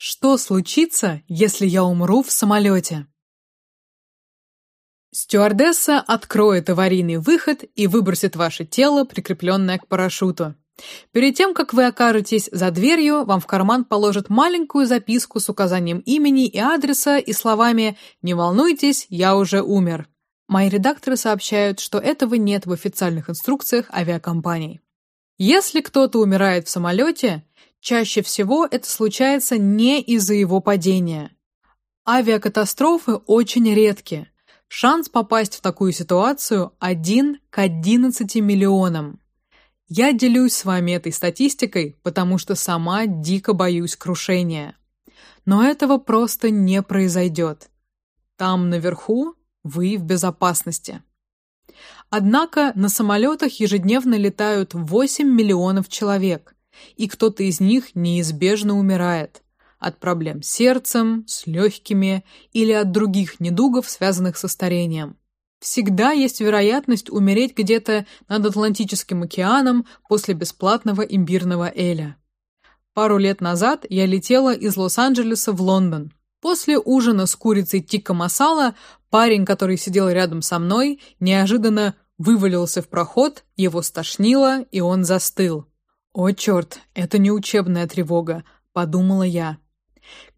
Что случится, если я умру в самолете? Стюардесса откроет аварийный выход и выбросит ваше тело, прикрепленное к парашюту. Перед тем, как вы окажетесь за дверью, вам в карман положат маленькую записку с указанием имени и адреса и словами «Не волнуйтесь, я уже умер». Мои редакторы сообщают, что этого нет в официальных инструкциях авиакомпаний. Если кто-то умирает в самолете, чаще всего это случается не из-за его падения. Авиакатастрофы очень редки. Шанс попасть в такую ситуацию один к 11 миллионам. Я делюсь с вами этой статистикой, потому что сама дико боюсь крушения. Но этого просто не произойдет. Там наверху вы в безопасности. Однако на самолетах ежедневно летают 8 миллионов человек, и кто-то из них неизбежно умирает от проблем с сердцем, с легкими или от других недугов, связанных со старением. Всегда есть вероятность умереть где-то над Атлантическим океаном после бесплатного имбирного эля. Пару лет назад я летела из Лос-Анджелеса в Лондон. После ужина с курицей тикка масала парень, который сидел рядом со мной, неожиданно вывалился в проход, его стошнило, и он застыл. «О, черт, это не учебная тревога», — подумала я.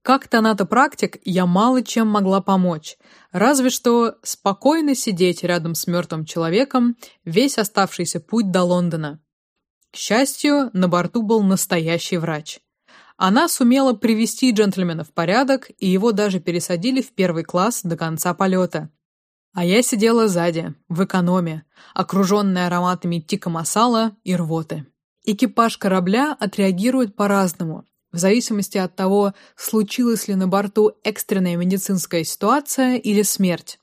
Как тонатопрактик я мало чем могла помочь, разве что спокойно сидеть рядом с мертвым человеком весь оставшийся путь до Лондона. К счастью, на борту был настоящий врач. Она сумела привести джентльмена в порядок, и его даже пересадили в первый класс до конца полета. А я сидела сзади, в экономе, окруженная ароматами тика масала и рвоты. Экипаж корабля отреагирует по-разному, в зависимости от того, случилась ли на борту экстренная медицинская ситуация или смерть.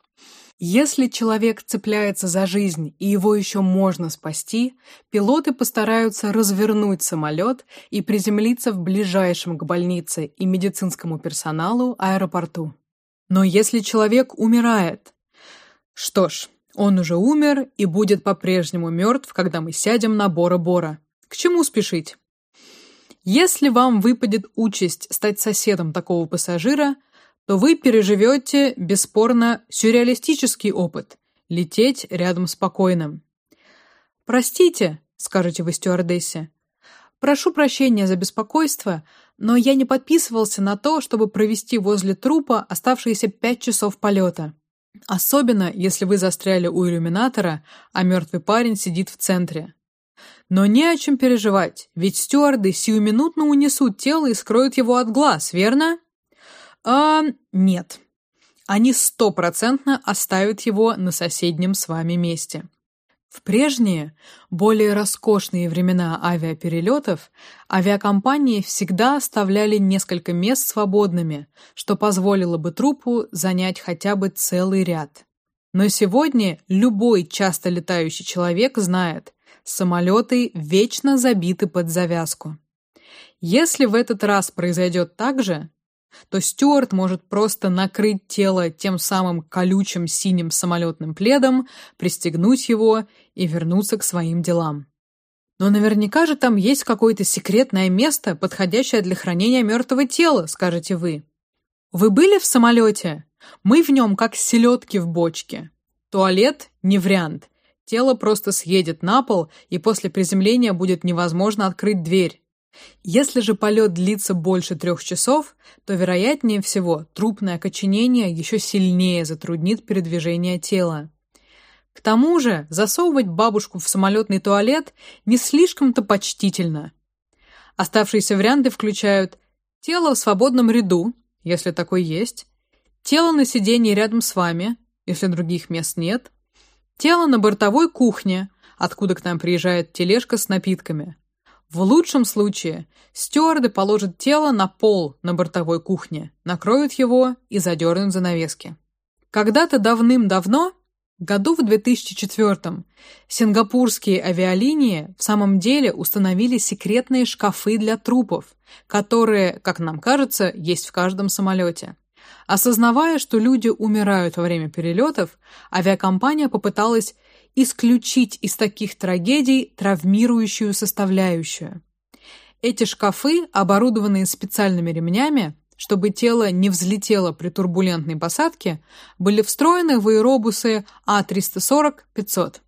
Если человек цепляется за жизнь и его еще можно спасти, пилоты постараются развернуть самолет и приземлиться в ближайшем к больнице и медицинскому персоналу аэропорту. Но если человек умирает, что ж, он уже умер и будет по-прежнему мертв, когда мы сядем на Бора-Бора. К чему спешить? Если вам выпадет участь стать соседом такого пассажира, то вы переживете, бесспорно, сюрреалистический опыт – лететь рядом с покойным. «Простите», – скажете вы стюардессе, – «прошу прощения за беспокойство, но я не подписывался на то, чтобы провести возле трупа оставшиеся пять часов полета. Особенно, если вы застряли у иллюминатора, а мертвый парень сидит в центре. Но не о чем переживать, ведь стюарды сиюминутно унесут тело и скроют его от глаз, верно? А, нет. Они стопроцентно оставят его на соседнем с вами месте. В прежние, более роскошные времена авиаперелетов авиакомпании всегда оставляли несколько мест свободными, что позволило бы трупу занять хотя бы целый ряд. Но сегодня любой часто летающий человек знает, самолеты вечно забиты под завязку. Если в этот раз произойдет так же, то Стюарт может просто накрыть тело тем самым колючим синим самолетным пледом, пристегнуть его и вернуться к своим делам. Но наверняка же там есть какое-то секретное место, подходящее для хранения мертвого тела, скажете вы. Вы были в самолете? Мы в нем как селедки в бочке. Туалет не вариант. Тело просто съедет на пол, и после приземления будет невозможно открыть дверь. Если же полет длится больше трех часов, то, вероятнее всего, трупное окоченение еще сильнее затруднит передвижение тела. К тому же, засовывать бабушку в самолетный туалет не слишком-то почтительно. Оставшиеся варианты включают тело в свободном ряду, если такой есть, тело на сиденье рядом с вами, если других мест нет, тело на бортовой кухне, откуда к нам приезжает тележка с напитками, в лучшем случае стюарды положат тело на пол на бортовой кухне, накроют его и задернут занавески. Когда-то давным-давно, году в 2004 сингапурские авиалинии в самом деле установили секретные шкафы для трупов, которые, как нам кажется, есть в каждом самолете. Осознавая, что люди умирают во время перелетов, авиакомпания попыталась исключить из таких трагедий травмирующую составляющую. Эти шкафы, оборудованные специальными ремнями, чтобы тело не взлетело при турбулентной посадке, были встроены в аэробусы А340-500.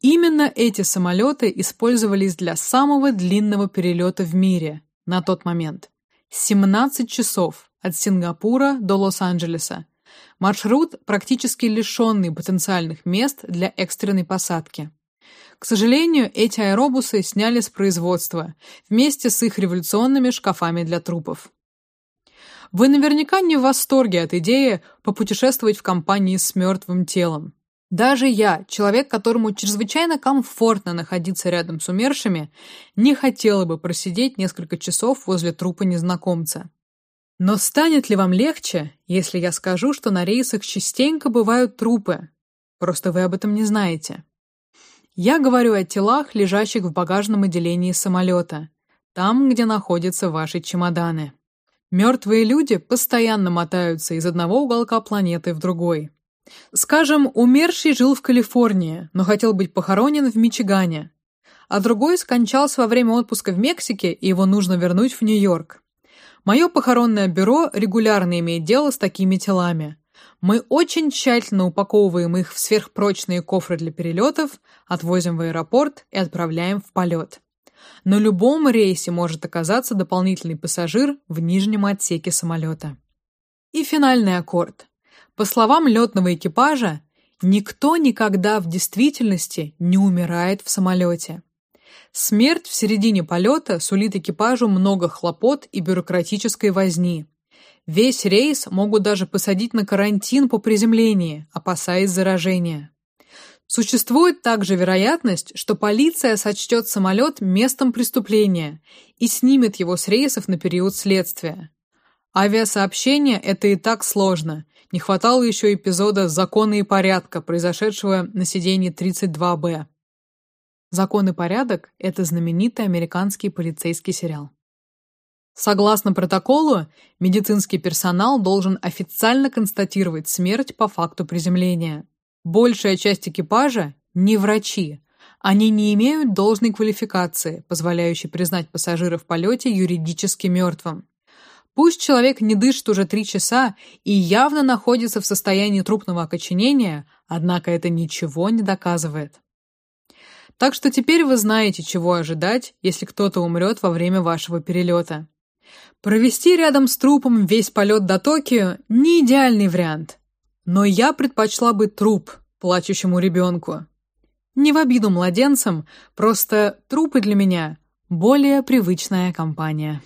Именно эти самолеты использовались для самого длинного перелета в мире на тот момент 17 часов от Сингапура до Лос-Анджелеса. Маршрут практически лишенный потенциальных мест для экстренной посадки. К сожалению, эти аэробусы сняли с производства вместе с их революционными шкафами для трупов. Вы наверняка не в восторге от идеи попутешествовать в компании с мертвым телом. Даже я, человек, которому чрезвычайно комфортно находиться рядом с умершими, не хотела бы просидеть несколько часов возле трупа незнакомца. Но станет ли вам легче, если я скажу, что на рейсах частенько бывают трупы? Просто вы об этом не знаете. Я говорю о телах, лежащих в багажном отделении самолета, там, где находятся ваши чемоданы. Мертвые люди постоянно мотаются из одного уголка планеты в другой. Скажем, умерший жил в Калифорнии, но хотел быть похоронен в Мичигане, а другой скончался во время отпуска в Мексике, и его нужно вернуть в Нью-Йорк. Мое похоронное бюро регулярно имеет дело с такими телами. Мы очень тщательно упаковываем их в сверхпрочные кофры для перелетов, отвозим в аэропорт и отправляем в полет. На любом рейсе может оказаться дополнительный пассажир в нижнем отсеке самолета. И финальный аккорд. По словам летного экипажа, никто никогда в действительности не умирает в самолете. Смерть в середине полета сулит экипажу много хлопот и бюрократической возни. Весь рейс могут даже посадить на карантин по приземлении, опасаясь заражения. Существует также вероятность, что полиция сочтет самолет местом преступления и снимет его с рейсов на период следствия. Авиасообщение это и так сложно. Не хватало еще эпизода «Законы и порядка», произошедшего на сиденье 32Б. «Закон и порядок» — это знаменитый американский полицейский сериал. Согласно протоколу, медицинский персонал должен официально констатировать смерть по факту приземления. Большая часть экипажа не врачи. Они не имеют должной квалификации, позволяющей признать пассажира в полете юридически мертвым. Пусть человек не дышит уже три часа и явно находится в состоянии трупного окоченения, однако это ничего не доказывает. Так что теперь вы знаете, чего ожидать, если кто-то умрет во время вашего перелета. Провести рядом с трупом весь полет до Токио – не идеальный вариант. Но я предпочла бы труп плачущему ребенку. Не в обиду младенцам, просто трупы для меня – более привычная компания.